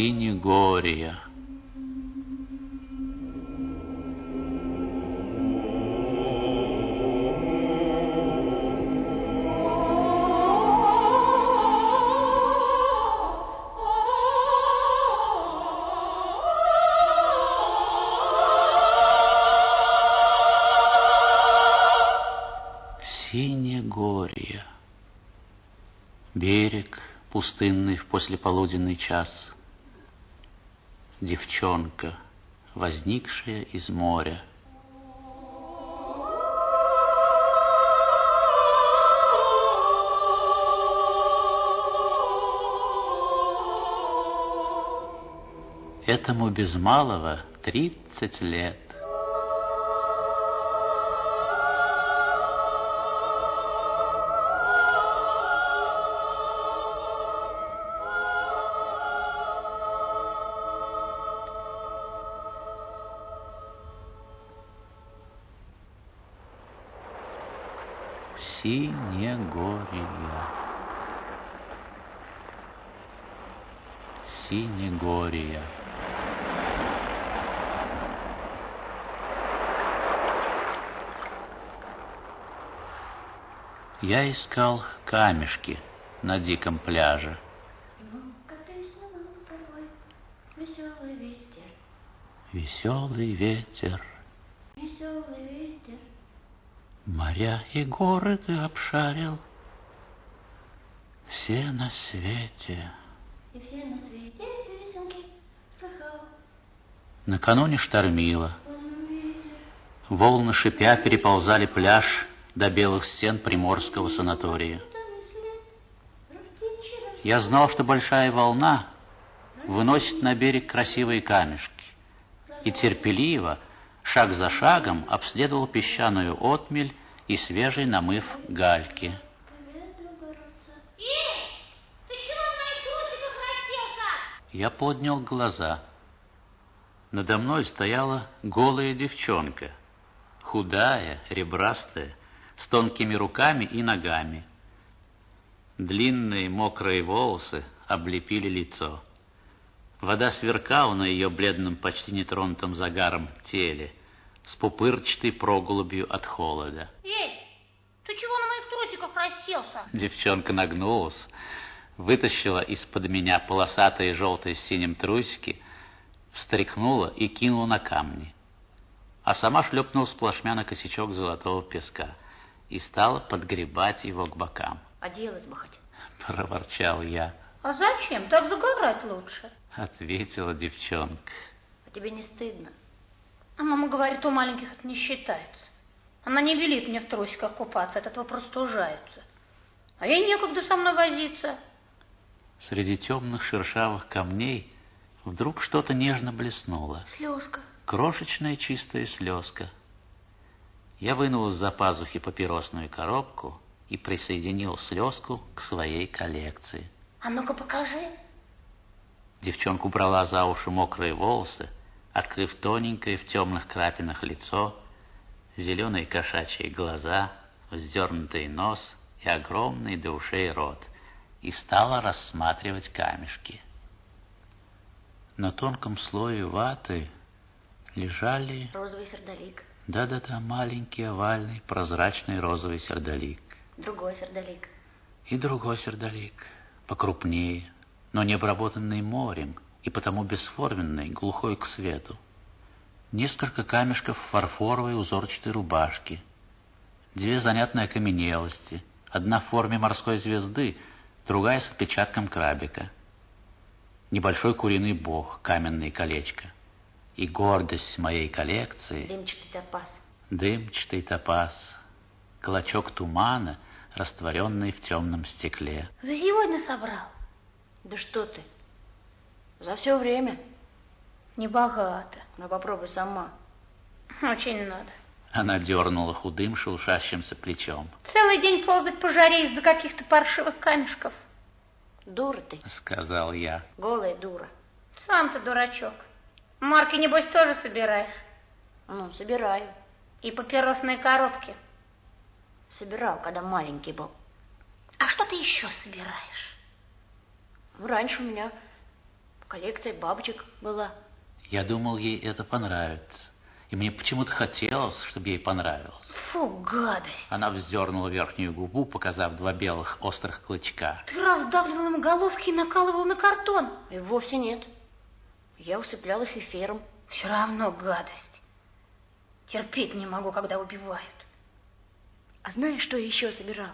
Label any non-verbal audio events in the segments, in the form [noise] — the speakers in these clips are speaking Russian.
Синегория. Синегория. Берег пустынный в послеполуденный час. Девчонка, возникшая из моря. Этому без малого тридцать лет. Синегория. Синегория. Я искал камешки на диком пляже. Веселый ветер, Веселый ветер, веселый ветер. Моря и горы ты обшарил. Все на свете. И все на свете песенки слыхал. Накануне штормило. Волны шипя переползали пляж до белых стен приморского санатория. Я знал, что большая волна выносит на берег красивые камешки, и терпеливо, шаг за шагом, обследовал песчаную отмель и свежий намыв гальки. Эй? Я поднял глаза. Надо мной стояла голая девчонка, худая, ребрастая, с тонкими руками и ногами. Длинные мокрые волосы облепили лицо. Вода сверкала на ее бледном, почти нетронутом загаром теле, с пупырчатой проголубью от холода. Эй, ты чего на моих расселся? Девчонка нагнулась, вытащила из-под меня полосатые желтые с синим трусики, встряхнула и кинула на камни. А сама шлепнула сплошмя на косячок золотого песка и стала подгребать его к бокам. Оделась бы хоть. Проворчал я, А зачем? Так загорать лучше. ответила девчонка. А тебе не стыдно? А мама говорит, у маленьких это не считается. Она не велит мне в трусиках купаться, от этого просто ужаются. А ей некогда со мной возиться. Среди темных шершавых камней вдруг что-то нежно блеснуло. Слезка. Крошечная чистая слезка. Я вынул из-за пазухи папиросную коробку и присоединил слезку к своей коллекции. А ну-ка покажи. Девчонка убрала за уши мокрые волосы, открыв тоненькое в темных крапинах лицо, зеленые кошачьи глаза, вздернутый нос и огромный до ушей рот, и стала рассматривать камешки. На тонком слое ваты лежали Розовый сердолик. Да-да-да, маленький, овальный, прозрачный розовый сердолик. Другой сердолик. И другой сердолик, покрупнее, но не обработанный морем и потому бесформенный, глухой к свету. Несколько камешков фарфоровой узорчатой рубашки. Две занятные окаменелости. Одна в форме морской звезды, другая с отпечатком крабика. Небольшой куриный бог, каменное колечко. И гордость моей коллекции Дымчатый топаз. Дымчатый топаз, клочок тумана, растворенный в темном стекле. За сегодня собрал? Да что ты? За все время. Не богато. Ну попробуй сама. Очень надо. Она дернула худым, шелушащимся плечом. Целый день ползать по жаре из-за каких-то паршивых камешков. Дура ты. Сказал я. Голая дура. Сам ты дурачок. Марки, небось, тоже собираешь? Ну, собираю. И папиросные коробки? Собирал, когда маленький был. А что ты еще собираешь? Раньше у меня коллекция бабочек была. Я думал, ей это понравится. И мне почему-то хотелось, чтобы ей понравилось. Фу, гадость. Она вздернула верхнюю губу, показав два белых острых клычка. Ты раздавливал им головки и накалывал на картон. И вовсе нет. Я усыпляла эфиром. Все равно гадость. Терпеть не могу, когда убивают. А знаешь, что я еще собирал?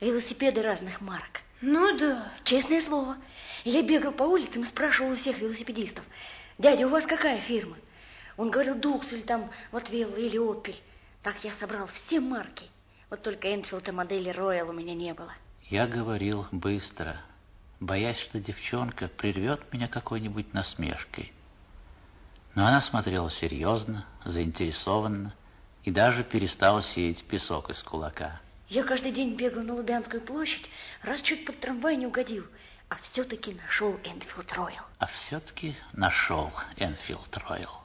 Велосипеды разных марок. Ну да. Честное слово. Я бегал по улицам и спрашивал у всех велосипедистов. Дядя, у вас какая фирма? Он говорил Дукс или там Латвелла или Опель. Так я собрал все марки. Вот только Энфилда модели Роял у меня не было. Я говорил быстро, боясь, что девчонка прервет меня какой-нибудь насмешкой. Но она смотрела серьезно, заинтересованно и даже перестала сеять песок из кулака. Я каждый день бегал на Лубянскую площадь, раз чуть под трамвай не угодил, а все-таки нашел Энфилд Роял. А все-таки нашел Энфилд Роял.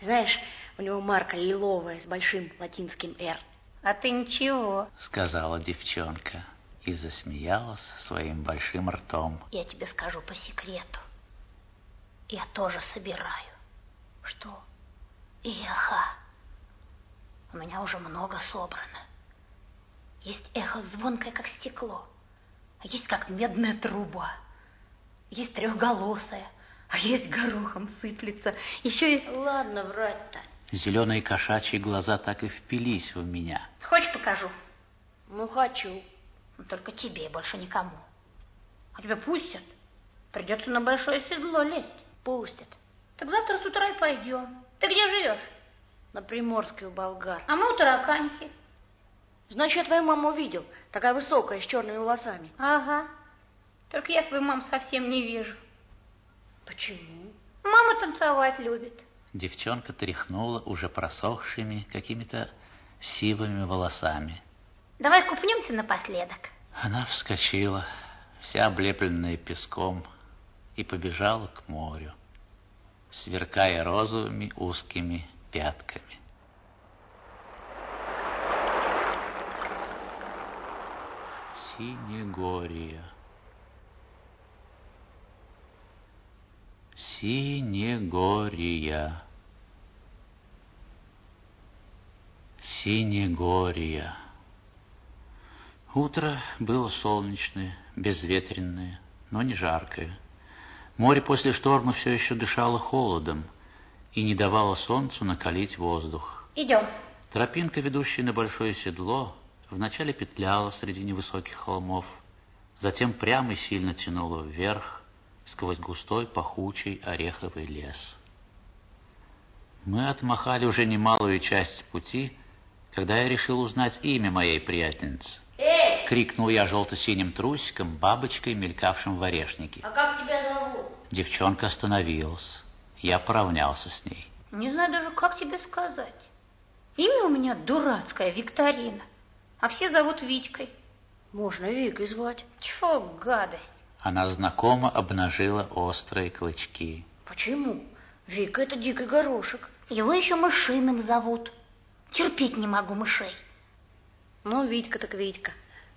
Знаешь, у него марка лиловая с большим латинским «Р». А ты ничего, сказала девчонка и засмеялась своим большим ртом. Я тебе скажу по секрету. Я тоже собираю. Что? Эхо. У меня уже много собрано. Есть эхо звонкое, как стекло. А есть как медная труба. Есть трехголосая, а есть горохом сыплется. Еще есть... Ладно, врать-то. Зеленые кошачьи глаза так и впились в меня. Хочешь, покажу? Ну, хочу. Но только тебе и больше никому. А тебя пустят? Придется на большое седло лезть. Пустят. Так завтра с утра и пойдем. Ты где живешь? На Приморской у болгар. А мы у Тараканихи. Значит, я твою маму видел. Такая высокая, с черными волосами. Ага. Только я свою маму совсем не вижу. Почему? Мама танцевать любит. Девчонка тряхнула уже просохшими какими-то сивыми волосами. Давай купнемся напоследок. Она вскочила, вся облепленная песком, и побежала к морю, сверкая розовыми узкими пятками. Синегория. Синегория. Синегория. Утро было солнечное, безветренное, но не жаркое. Море после шторма все еще дышало холодом и не давало солнцу накалить воздух. Идем. Тропинка, ведущая на большое седло, вначале петляла среди невысоких холмов, затем прямо и сильно тянула вверх сквозь густой пахучий ореховый лес. Мы отмахали уже немалую часть пути, когда я решил узнать имя моей приятельницы. Эй! Крикнул я желто-синим трусиком, бабочкой, мелькавшим в орешнике. А как тебя зовут? Девчонка остановилась. Я поравнялся с ней. Не знаю даже, как тебе сказать. Имя у меня дурацкое, Викторина. А все зовут Витькой. Можно Викой звать. Чего гадость. Она знакомо обнажила острые клычки. Почему? Вика — это дикий горошек. Его еще мышиным зовут. Терпеть не могу мышей. Ну, Витька так Витька.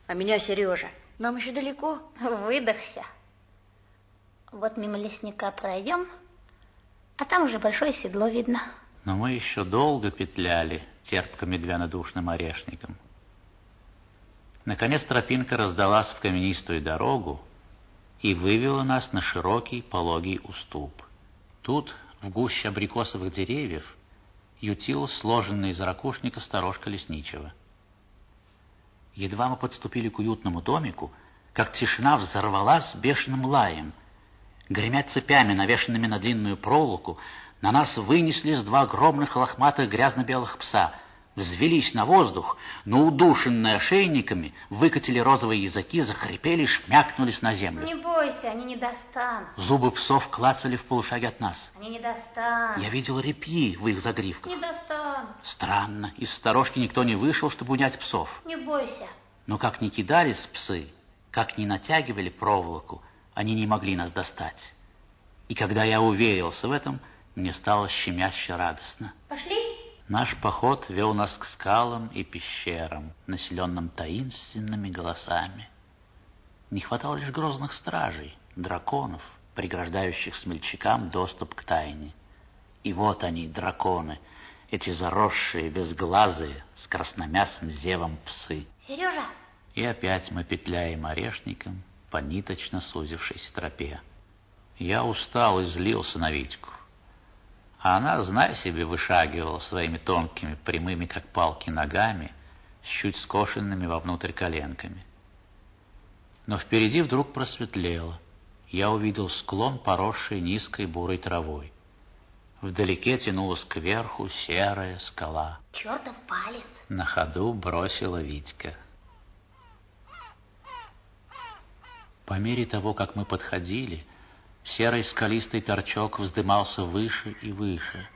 А меня Сережа. Нам еще далеко. Выдохся. Вот мимо лесника пройдем, а там уже большое седло видно. Но мы еще долго петляли терпко-медвянодушным орешником. Наконец тропинка раздалась в каменистую дорогу и вывела нас на широкий пологий уступ. Тут, в гуще абрикосовых деревьев, ютилась сложенная из ракушника сторожка лесничего. Едва мы подступили к уютному домику, как тишина взорвалась бешеным лаем. Гремя цепями, навешенными на длинную проволоку, на нас вынеслись два огромных лохматых грязно-белых пса — взвелись на воздух, но удушенные ошейниками выкатили розовые языки, захрипели, шмякнулись на землю. Не бойся, они не достанут. Зубы псов клацали в полушаге от нас. Они не достанут. Я видел репьи в их загривках. Не достанут. Странно, из сторожки никто не вышел, чтобы унять псов. Не бойся. Но как ни кидались псы, как ни натягивали проволоку, они не могли нас достать. И когда я уверился в этом, мне стало щемяще радостно. Пошли? Наш поход вел нас к скалам и пещерам, населенным таинственными голосами. Не хватало лишь грозных стражей, драконов преграждающих смельчакам доступ к тайне. И вот они, драконы, эти заросшие, безглазые, с красномясым зевом псы. Сережа! И опять мы петляем орешником по ниточно сузившейся тропе. Я устал и злился на Витьку. А она, зная себе, вышагивала своими тонкими, прямыми, как палки, ногами, с чуть скошенными вовнутрь коленками. Но впереди вдруг просветлело. Я увидел склон, поросший низкой бурой травой. Вдалеке тянулась кверху серая скала. Чертов палец. На ходу бросила Витька. По мере того, как мы подходили, серый скалистый торчок вздымался выше и выше.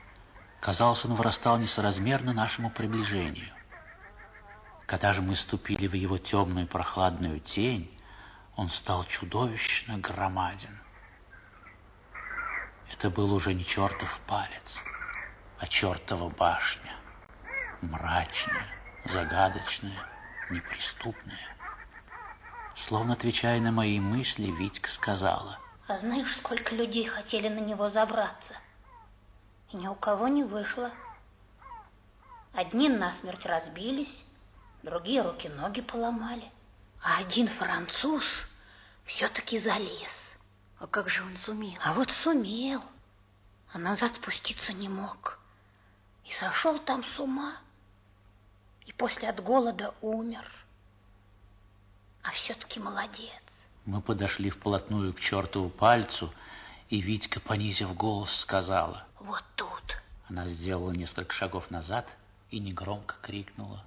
Казалось, он вырастал несоразмерно нашему приближению. Когда же мы ступили в его темную прохладную тень, он стал чудовищно громаден. Это был уже не чертов палец, а чертова башня. Мрачная, загадочная, неприступная. Словно отвечая на мои мысли, Витька сказала. А знаешь, сколько людей хотели на него забраться? И ни у кого не вышло. Одни насмерть разбились, другие руки-ноги поломали. А один француз все-таки залез. А как же он сумел? А вот сумел. А назад спуститься не мог. И сошел там с ума. И после от голода умер. А все-таки молодец. Мы подошли вплотную к чертову пальцу, и Витька, понизив голос, сказала. Вот тут. Она сделала несколько шагов назад и негромко крикнула.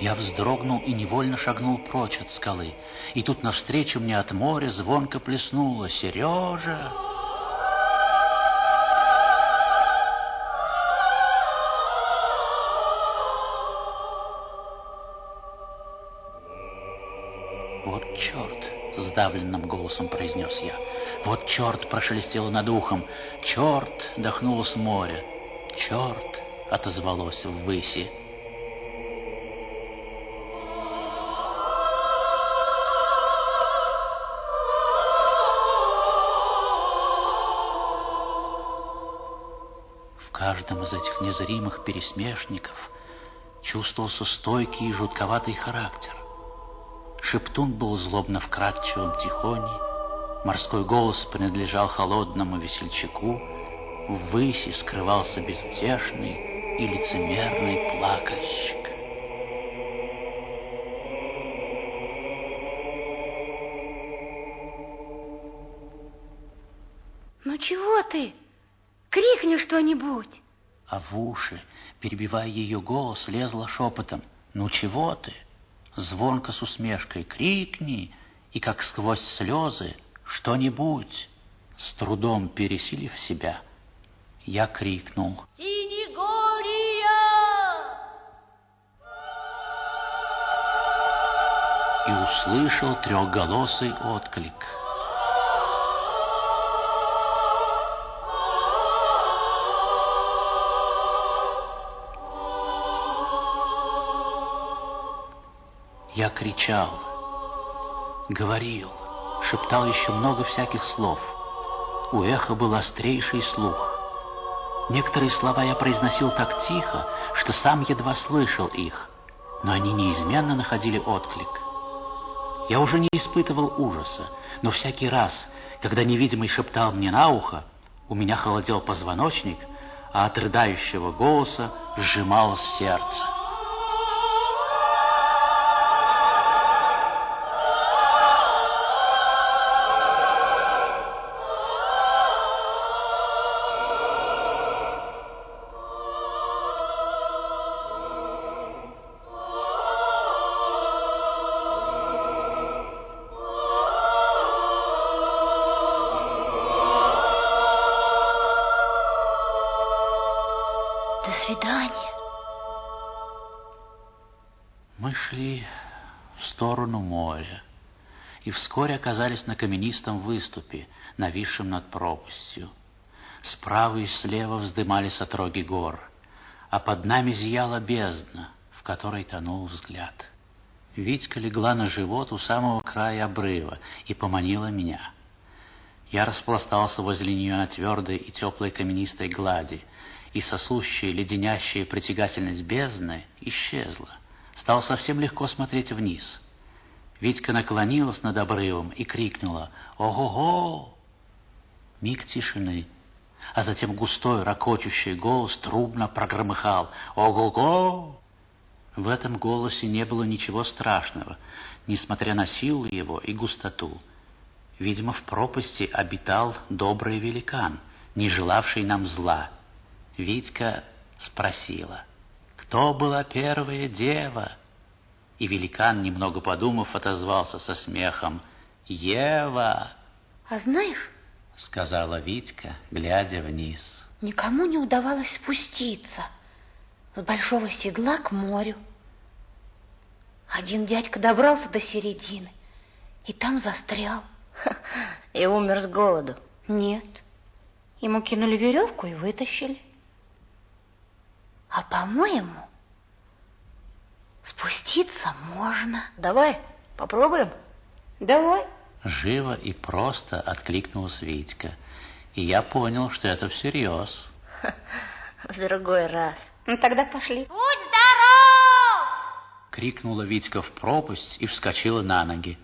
Я вздрогнул и невольно шагнул прочь от скалы. И тут навстречу мне от моря звонко плеснуло «Сережа!» Сдавленным голосом произнес я. «Вот черт!» — прошелестело над ухом. «Черт!» — дохнулось море. «Черт!» — отозвалось ввыси. каждом из этих незримых пересмешников чувствовался стойкий и жутковатый характер. Шептун был злобно вкрадчивым тихоней, морской голос принадлежал холодному весельчаку, ввыси скрывался безутешный и лицемерный плакальщик. Ну чего ты? Крикни что-нибудь. А в уши, перебивая ее голос, лезла шепотом. «Ну чего ты?» Звонко с усмешкой «Крикни!» И как сквозь слезы «Что-нибудь!» С трудом пересилив себя, я крикнул «Синегория!» И услышал трехголосый отклик – Я кричал, говорил, шептал еще много всяких слов. У эха был острейший слух. Некоторые слова я произносил так тихо, что сам едва слышал их, но они неизменно находили отклик. Я уже не испытывал ужаса, но всякий раз, когда невидимый шептал мне на ухо, у меня холодел позвоночник, а от рыдающего голоса сжималось сердце. Вскоре оказались на каменистом выступе, нависшем над пропастью. Справа и слева вздымались отроги гор, а под нами зияла бездна, в которой тонул взгляд. Витька легла на живот у самого края обрыва и поманила меня. Я распластался возле нее на твердой и теплой каменистой глади, и сосущая, леденящая притягательность бездны исчезла. Стало совсем легко смотреть вниз. Витька наклонилась над обрывом и крикнула «Ого-го!». Миг тишины, а затем густой, ракочущий голос трубно прогромыхал «Ого-го!». В этом голосе не было ничего страшного, несмотря на силу его и густоту. Видимо, в пропасти обитал добрый великан, не желавший нам зла. Витька спросила, кто была первая дева? И великан, немного подумав, отозвался со смехом, Ева. А знаешь, сказала Витька, глядя вниз, никому не удавалось спуститься с большого седла к морю. Один дядька добрался до середины и там застрял. [laughs] И умер с голоду? Нет. Ему кинули веревку и вытащили. А по-моему, спуститься можно. Давай, попробуем. Давай. Живо и просто откликнулась Витька. И я понял, что это всерьез. В другой раз. Ну, тогда пошли. Будь здоров! Крикнула Витька в пропасть и вскочила на ноги.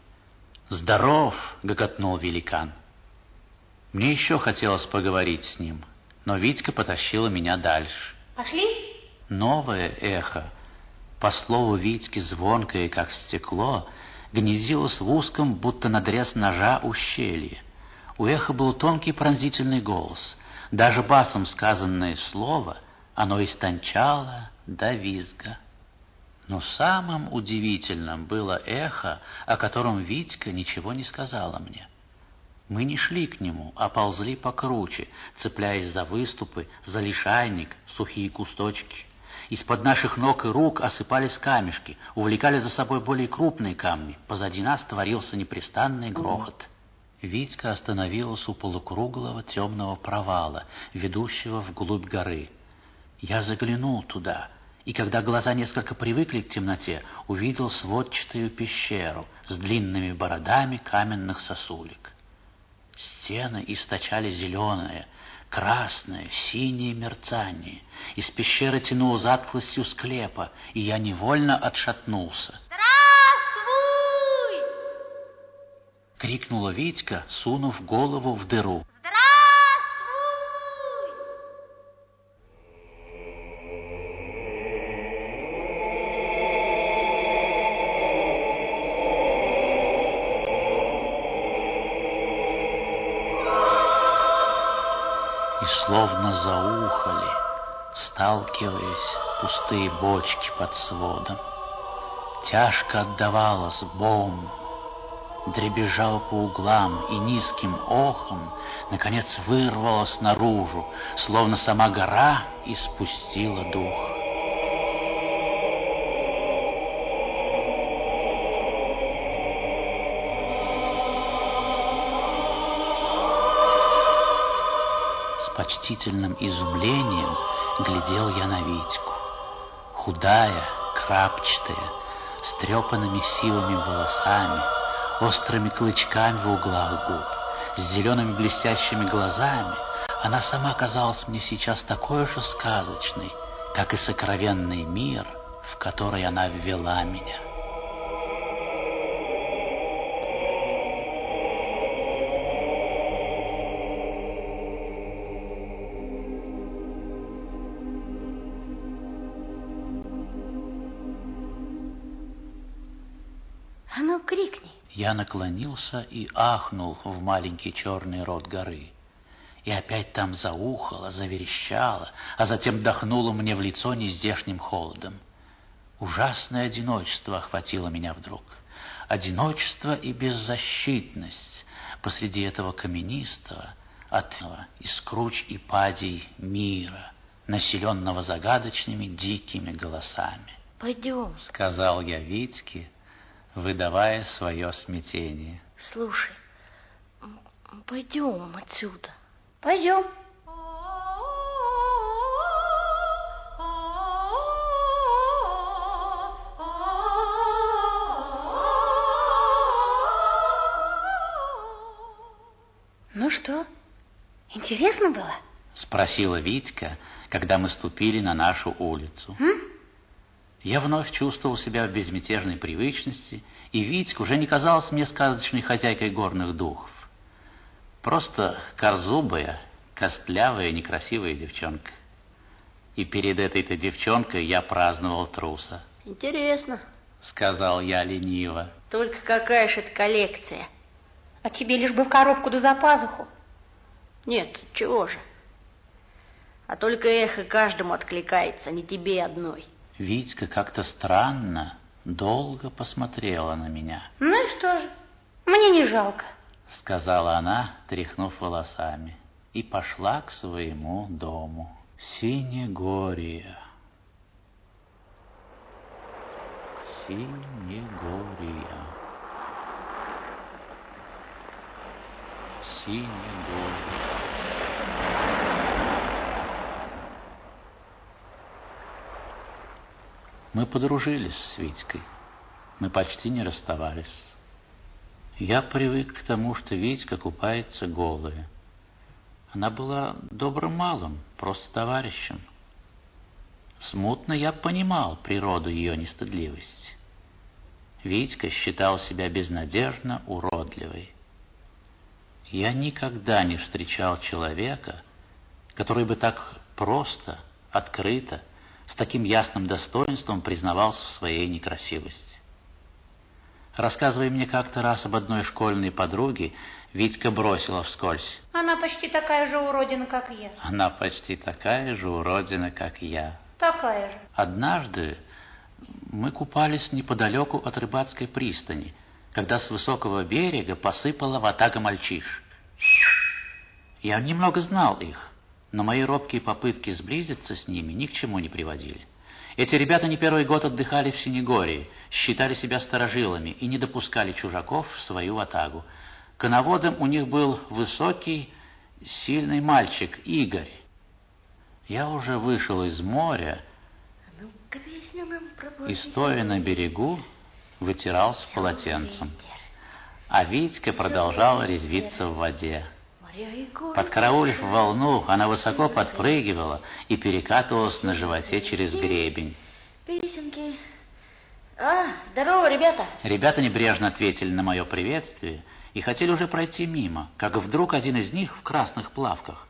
«Здоров!» — гоготнул великан. Мне еще хотелось поговорить с ним, но Витька потащила меня дальше. Пошли? Новое эхо, по слову Витьки звонкое, как стекло, гнездилось в узком, будто надрез ножа, ущелье. У эха был тонкий пронзительный голос. Даже басом сказанное слово, оно истончало до визга. Но самым удивительным было эхо, о котором Витька ничего не сказала мне. Мы не шли к нему, а ползли покруче, цепляясь за выступы, за лишайник, сухие кусточки. Из-под наших ног и рук осыпались камешки, увлекали за собой более крупные камни. Позади нас творился непрестанный грохот. Витька остановилась у полукруглого темного провала, ведущего вглубь горы. Я заглянул туда — и когда глаза несколько привыкли к темноте, увидел сводчатую пещеру с длинными бородами каменных сосулек. Стены источали зеленое, красное, синее мерцание. Из пещеры тянуло затклостью склепа, и я невольно отшатнулся. «Здравствуй!» — крикнула Витька, сунув голову в дыру. словно сталкиваясь пустые бочки под сводом. Тяжко отдавалось бом, дребезжал по углам и низким охом, наконец вырвалось наружу, словно сама гора испустила дух. почтительным изумлением глядел я на Витьку. Худая, крапчатая, с трепанными сивыми волосами, острыми клычками в углах губ, с зелеными блестящими глазами, она сама казалась мне сейчас такой же сказочной, как и сокровенный мир, в который она ввела меня. Я наклонился и ахнул в маленький черный рот горы. И опять там заухало, заверещало, а затем дохнуло мне в лицо нездешним холодом. Ужасное одиночество охватило меня вдруг. Одиночество и беззащитность посреди этого каменистого, отного из круч и падей мира, населенного загадочными дикими голосами. «Пойдем», — сказал я Витьке, — выдавая свое смятение. Слушай, пойдем отсюда. Пойдем. Ну что, интересно было? Спросила Витька, когда мы ступили на нашу улицу. М? Я вновь чувствовал себя в безмятежной привычности, и Витька уже не казалась мне сказочной хозяйкой горных духов. Просто корзубая, костлявая, некрасивая девчонка. И перед этой-то девчонкой я праздновал труса. Интересно. Сказал я лениво. Только какая же это коллекция? А тебе лишь бы в коробку да за пазуху. Нет, чего же? А только эхо каждому откликается, не тебе одной. Витька как-то странно, долго посмотрела на меня. Ну и что же, мне не жалко. Сказала она, тряхнув волосами, и пошла к своему дому. Синегория. Синегория. Синегория. Мы подружились с Витькой. Мы почти не расставались. Я привык к тому, что Витька купается голая. Она была добрым малым, просто товарищем. Смутно я понимал природу ее нестыдливости. Витька считал себя безнадежно уродливой. Я никогда не встречал человека, который бы так просто, открыто, с таким ясным достоинством признавался в своей некрасивости. Рассказывая мне как-то раз об одной школьной подруге, Витька бросила вскользь. Она почти такая же уродина, как я. Она почти такая же уродина, как я. Такая же. Однажды мы купались неподалеку от рыбацкой пристани, когда с высокого берега посыпала ватага мальчиш. Я немного знал их, но мои робкие попытки сблизиться с ними ни к чему не приводили. Эти ребята не первый год отдыхали в Синегории, считали себя старожилами и не допускали чужаков в свою ватагу. Коноводом у них был высокий, сильный мальчик Игорь. Я уже вышел из моря и, стоя на берегу, вытирался полотенцем. А Витька продолжала резвиться в воде. Подкараулив волну, она высоко подпрыгивала и перекатывалась на животе через гребень. Песенки. А, здорово, ребята. Ребята небрежно ответили на мое приветствие и хотели уже пройти мимо, как вдруг один из них в красных плавках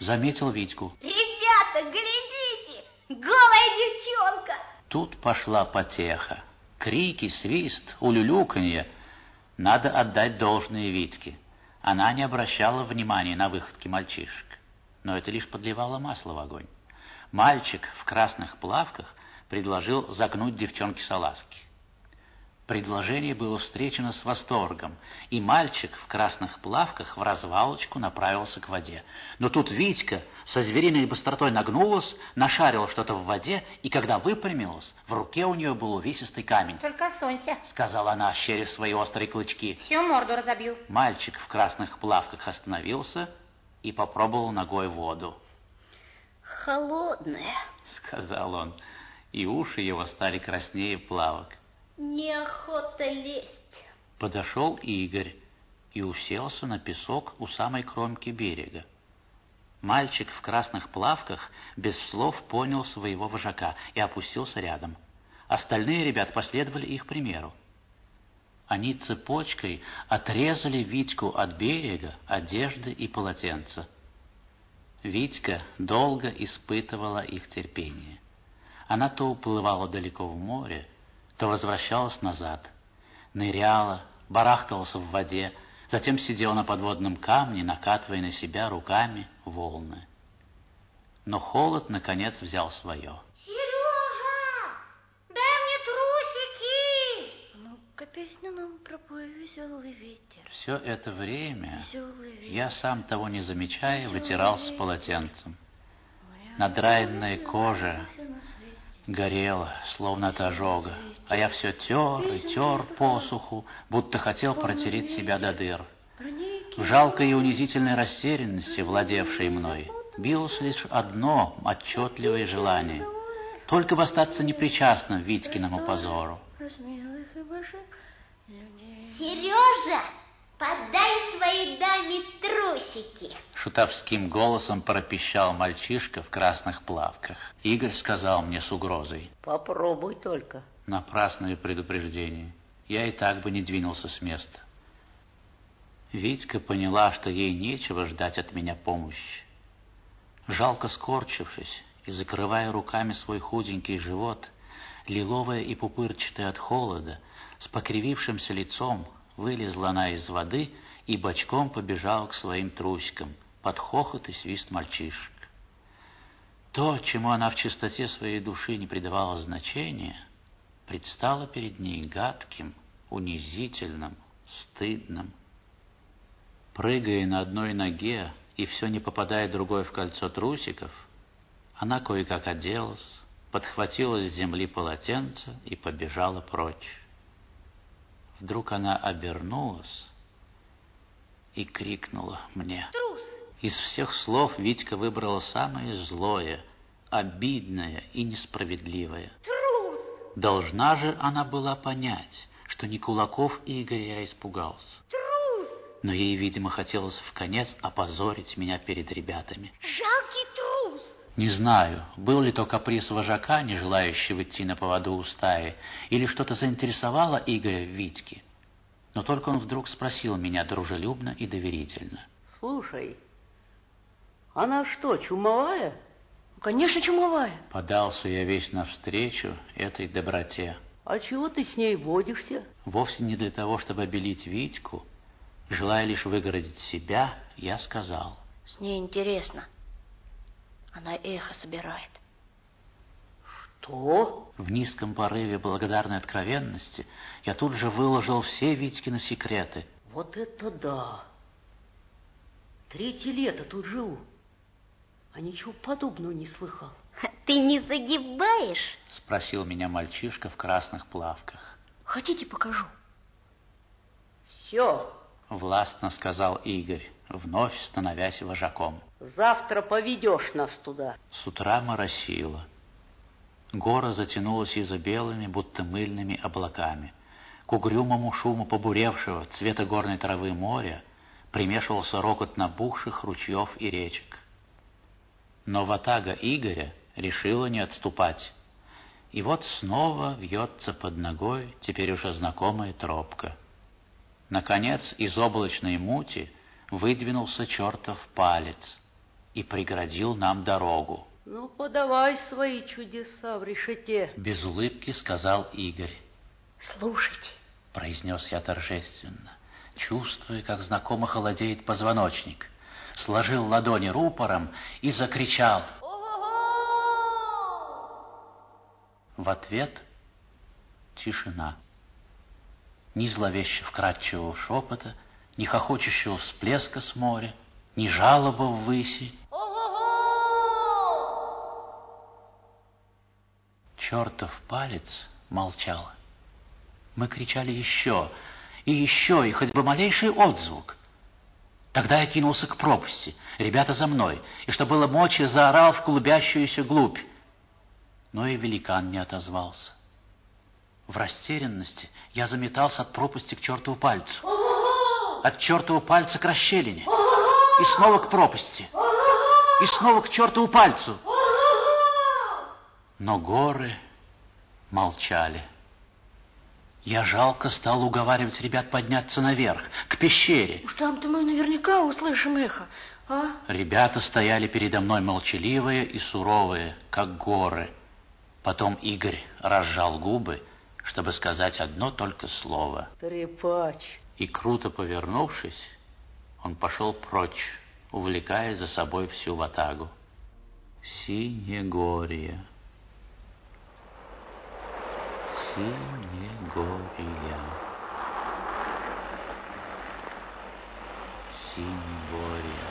заметил Витьку. Ребята, глядите! Голая девчонка! Тут пошла потеха. Крики, свист, улюлюканье. Надо отдать должное Витьке. Она не обращала внимания на выходки мальчишек, но это лишь подливало масло в огонь. Мальчик в красных плавках предложил загнуть девчонке салазки. Предложение было встречено с восторгом, и мальчик в красных плавках в развалочку направился к воде. Но тут Витька со звериной быстротой нагнулась, нашарила что-то в воде, и когда выпрямилась, в руке у нее был увесистый камень. Только сонься, Сказала она, ощерив свои острые клычки. всю морду разобью. Мальчик в красных плавках остановился и попробовал ногой воду. Холодная. Сказал он, и уши его стали краснее плавок. Неохота лезть. Подошел Игорь и уселся на песок у самой кромки берега. Мальчик в красных плавках без слов понял своего вожака и опустился рядом. Остальные ребят последовали их примеру. Они цепочкой отрезали Витьку от берега, одежды и полотенца. Витька долго испытывала их терпение. Она то уплывала далеко в море, то возвращалась назад, ныряла, барахталась в воде, затем сидела на подводном камне, накатывая на себя руками волны. Но холод, наконец, взял свое. Сережа, дай мне трусики! Ну-ка, песню нам пропой веселый ветер. Все это время я, сам того не замечая, вытирался полотенцем. Надраенная кожа горела, словно от ожога, а я все тер и тер посуху, будто хотел протереть себя до дыр. В жалкой и унизительной растерянности, владевшей мной, билось лишь одно отчетливое желание — только бы остаться непричастным Витькиному позору. Сережа, Подай своей даме трусики. Шутовским голосом пропищал мальчишка в красных плавках. Игорь сказал мне с угрозой. Попробуй только. Напрасное предупреждение. Я и так бы не двинулся с места. Витька поняла, что ей нечего ждать от меня помощи. Жалко скорчившись и закрывая руками свой худенький живот, лиловая и пупырчатая от холода, с покривившимся лицом, Вылезла она из воды и бочком побежала к своим трусикам под хохот и свист мальчишек. То, чему она в чистоте своей души не придавала значения, предстало перед ней гадким, унизительным, стыдным. Прыгая на одной ноге и все не попадая другой в кольцо трусиков, она кое-как оделась, подхватила с земли полотенце и побежала прочь. Вдруг она обернулась и крикнула мне. Трус! Из всех слов Витька выбрала самое злое, обидное и несправедливое. Трус! Должна же она была понять, что не Кулаков Игоря я испугался. Трус! Но ей, видимо, хотелось в конец опозорить меня перед ребятами. Жалкий трус! Не знаю, был ли то каприз вожака, не желающего идти на поводу у стаи, или что-то заинтересовало Игоря в Витьке. Но только он вдруг спросил меня дружелюбно и доверительно. Слушай, она что, чумовая? Конечно, чумовая. Подался я весь навстречу этой доброте. А чего ты с ней водишься? Вовсе не для того, чтобы обелить Витьку. Желая лишь выгородить себя, я сказал. С ней интересно. Она эхо собирает. Что? В низком порыве благодарной откровенности я тут же выложил все Витькины секреты. Вот это да! Третье лето тут живу, а ничего подобного не слыхал. [laughs] Ты не загибаешь? Спросил меня мальчишка в красных плавках. Хотите, покажу? Все, Властно сказал Игорь, вновь становясь вожаком. завтра поведешь нас туда. С утра моросило. Гора затянулась из-за белыми, будто мыльными облаками. К угрюмому шуму побуревшего цвета горной травы моря примешивался рокот набухших ручьев и речек. Но ватага Игоря решила не отступать. И вот снова вьется под ногой теперь уже знакомая тропка. Наконец из облачной мути выдвинулся чертов палец и преградил нам дорогу. Ну, подавай свои чудеса в решете. Без улыбки сказал Игорь. Слушайте. произнес я торжественно, чувствуя, как знакомо холодеет позвоночник. Сложил ладони рупором и закричал. В ответ тишина. Ни зловеще вкрадчивого шепота, ни хохочущего всплеска с моря, ни жалоба ввыси. Чертов палец молчал. Мы кричали еще, и еще, и хоть бы малейший отзвук. Тогда я кинулся к пропасти, ребята за мной, и что было мочи, заорал в клубящуюся глубь. Но и великан не отозвался. В растерянности я заметался от пропасти к чертову пальцу. От чертову пальца к расщелине. И снова к пропасти. И снова к чертову пальцу. Но горы молчали. Я жалко стал уговаривать ребят подняться наверх, к пещере. Уж там-то мы наверняка услышим эхо, а? Ребята стояли передо мной молчаливые и суровые, как горы. Потом Игорь разжал губы, чтобы сказать одно только слово. Трепач. И круто повернувшись, он пошел прочь, увлекая за собой всю ватагу. Синегорье. Синегорье. Синегорье.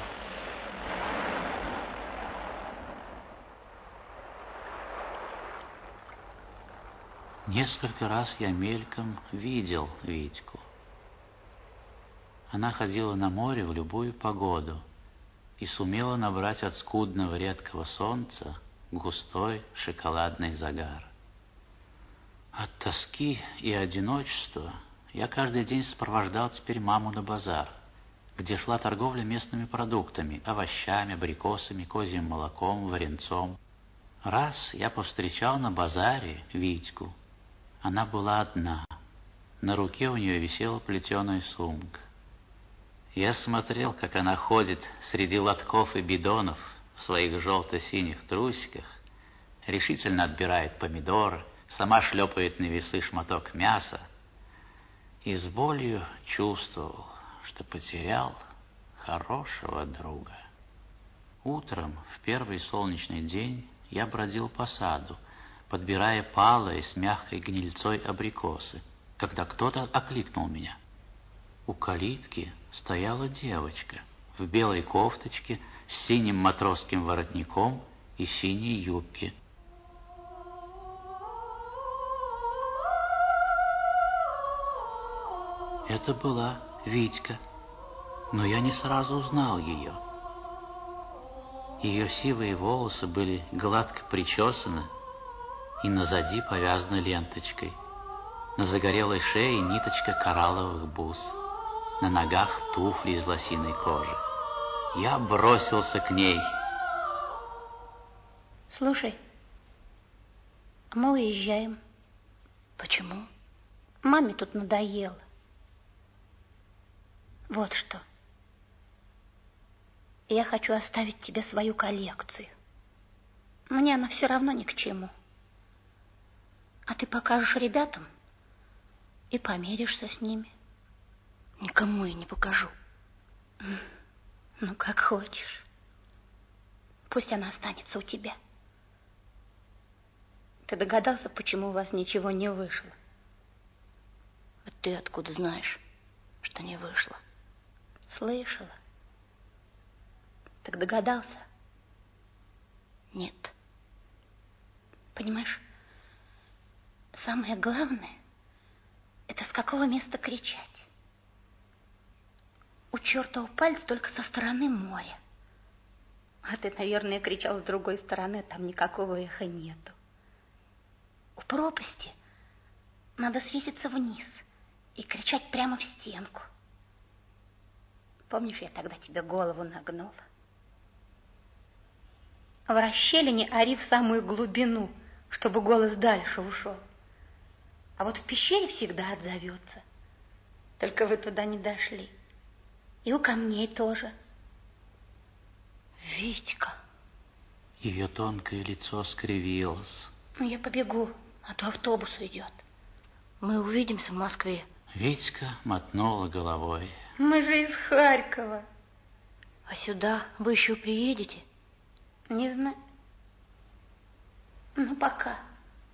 Несколько раз я мельком видел Витьку. Она ходила на море в любую погоду и сумела набрать от скудного редкого солнца густой шоколадный загар. От тоски и одиночества я каждый день сопровождал теперь маму на базар, где шла торговля местными продуктами, овощами, абрикосами, козьим молоком, варенцом. Раз я повстречал на базаре Витьку. Она была одна. На руке у нее висела плетеная сумка. Я смотрел, как она ходит среди лотков и бидонов в своих желто-синих трусиках, решительно отбирает помидоры, сама шлепает на весы шматок мяса, и с болью чувствовал, что потерял хорошего друга. Утром, в первый солнечный день, я бродил по саду, подбирая палые с мягкой гнильцой абрикосы, когда кто-то окликнул меня. У калитки стояла девочка в белой кофточке с синим матросским воротником и синей юбке. Это была Витька, но я не сразу узнал ее. Ее сивые волосы были гладко причесаны и назади повязаны ленточкой. На загорелой шее ниточка коралловых бус, на ногах туфли из лосиной кожи. Я бросился к ней. Слушай, а мы уезжаем. Почему? Маме тут надоело. Вот что. Я хочу оставить тебе свою коллекцию. Мне она все равно ни к чему. А ты покажешь ребятам и помиришься с ними. Никому я не покажу. Ну, как хочешь. Пусть она останется у тебя. Ты догадался, почему у вас ничего не вышло? А ты откуда знаешь, что не вышло? Слышала. Так догадался? Нет. Понимаешь, самое главное — это с какого места кричать. У чертова пальца только со стороны моря. А ты, наверное, кричал с другой стороны, там никакого эха нету. У пропасти надо свеситься вниз и кричать прямо в стенку. Помнишь, я тогда тебе голову нагнула? В расщелине ори в самую глубину, чтобы голос дальше ушел. А вот в пещере всегда отзовется. Только вы туда не дошли. И у камней тоже. Витька. Ее тонкое лицо скривилось. Ну, я побегу, а то автобус уйдет. Мы увидимся в Москве. Витька мотнула головой. Мы же из Харькова. А сюда вы еще приедете? Не знаю. Ну, пока.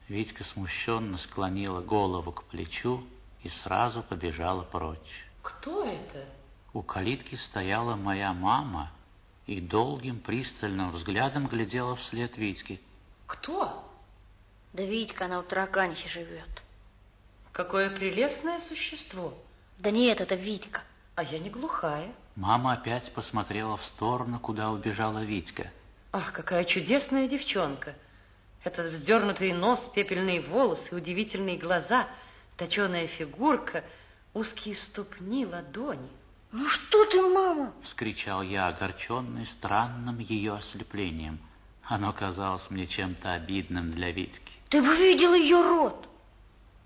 Витька смущенно склонила голову к плечу и сразу побежала прочь. Кто это? У калитки стояла моя мама и долгим пристальным взглядом глядела вслед Витьке. Кто? Да Витька, она в Тараканище живет. Какое прелестное существо. Да нет, это Витька. А я не глухая. Мама опять посмотрела в сторону, куда убежала Витька. Ах, какая чудесная девчонка. Этот вздернутый нос, пепельные волосы, удивительные глаза, точеная фигурка, узкие ступни, ладони. Ну что ты, мама? — вскричал я, огорченный странным ее ослеплением. Оно казалось мне чем-то обидным для Витьки. Ты бы видел ее рот.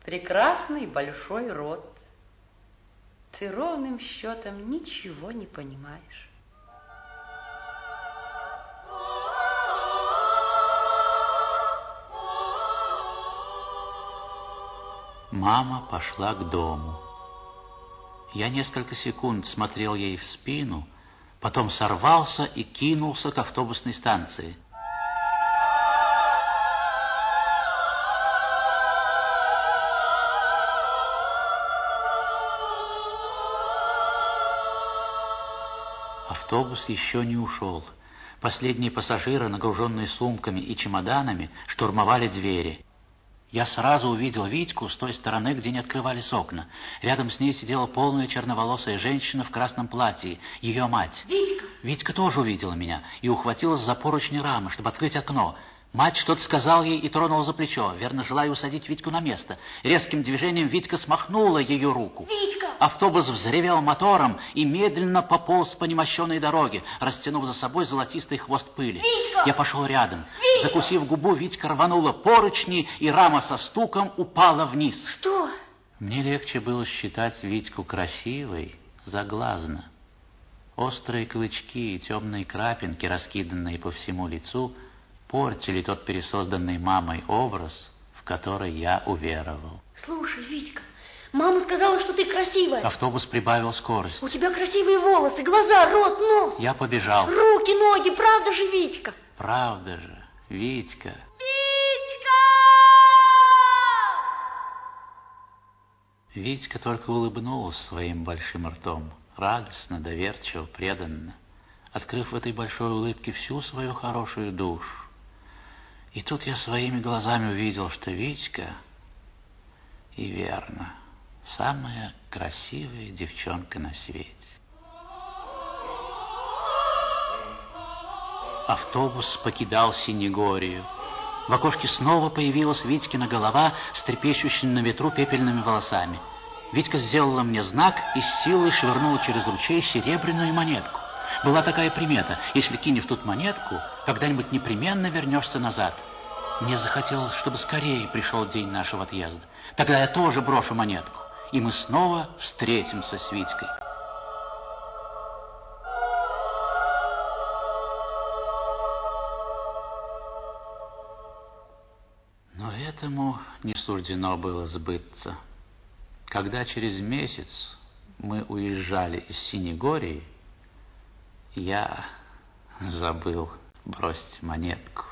Прекрасный большой рот. Ты ровным счетом ничего не понимаешь. Мама пошла к дому. Я несколько секунд смотрел ей в спину, потом сорвался и кинулся к автобусной станции. Автобус еще не ушел. Последние пассажиры, нагруженные сумками и чемоданами, штурмовали двери. Я сразу увидел Витьку с той стороны, где не открывались окна. Рядом с ней сидела полная черноволосая женщина в красном платье, ее мать. Витька! Витька тоже увидела меня и ухватилась за поручни рамы, чтобы открыть окно. Мать что-то сказал ей и тронула за плечо, верно желая усадить Витьку на место. Резким движением Витька смахнула ее руку. Витька! Автобус взревел мотором и медленно пополз по немощенной дороге, растянув за собой золотистый хвост пыли. Витька! Я пошел рядом. Витька! Закусив губу, Витька рванула поручни, и рама со стуком упала вниз. Что? Мне легче было считать Витьку красивой заглазно. Острые клычки и темные крапинки, раскиданные по всему лицу, портили тот пересозданный мамой образ, в который я уверовал. Слушай, Витька, мама сказала, что ты красивая. Автобус прибавил скорость. У тебя красивые волосы, глаза, рот, нос. Я побежал. Руки, ноги, правда же, Витька? Правда же, Витька. Витька только улыбнулся своим большим ртом, радостно, доверчиво, преданно, открыв в этой большой улыбке всю свою хорошую душу. И тут я своими глазами увидел, что Витька, и верно, самая красивая девчонка на свете. Автобус покидал Синегорию. В окошке снова появилась Витькина голова с трепещущими на ветру пепельными волосами. Витька сделала мне знак и с силой швырнула через ручей серебряную монетку. Была такая примета. Если кинешь тут монетку, когда-нибудь непременно вернешься назад. Мне захотелось, чтобы скорее пришел день нашего отъезда. Тогда я тоже брошу монетку, и мы снова встретимся с Витькой. Но этому не суждено было сбыться. Когда через месяц мы уезжали из Синегории, я забыл бросить монетку.